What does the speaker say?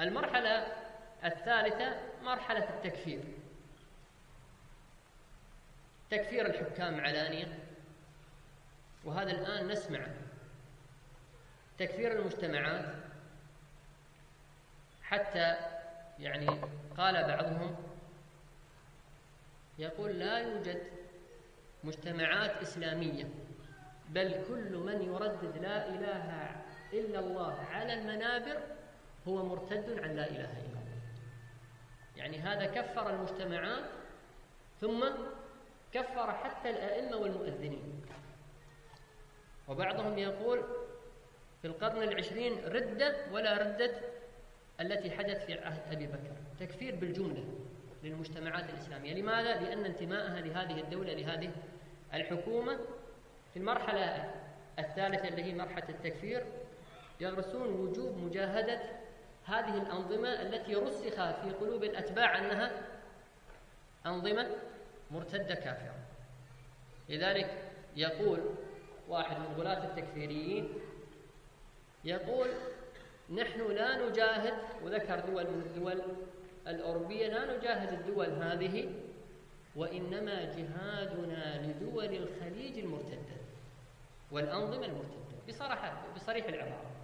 المرحلة الثالثة مرحلة التكفير. تكفير الحكام علانية وهذا الآن نسمع. تكفير المجتمعات حتى يعني قال بعضهم يقول لا يوجد مجتمعات إسلامية بل كل من يردد لا إله إلا الله على المنابر هو مرتد عن لا إله إلا الله. يعني هذا كفر المجتمعات ثم كفر حتى الأئمة والمؤذنين. وبعضهم يقول في القرن العشرين ردة ولا ردة التي حدث في عهد أبي بكر. تكفير بالجملة للمجتمعات الإسلامية. لماذا؟ لأن انتماءها لهذه الدولة لهذه الحكومة في المرحلة الثالثة اللي هي مرحلة التكفير يغرسون وجوب مجاهدة هذه الأنظمة التي رسخ في قلوب الأتباع أنها أنظمة مرتدة كافرة. لذلك يقول واحد من غلاة التكفيريين يقول نحن لا نجاهد وذكر دول من الدول الأوروبية لا نجاهد الدول هذه وإنما جهادنا لدول الخليج المرتدة والأنظمة المرتدة. بصراحة بصريح العبارة.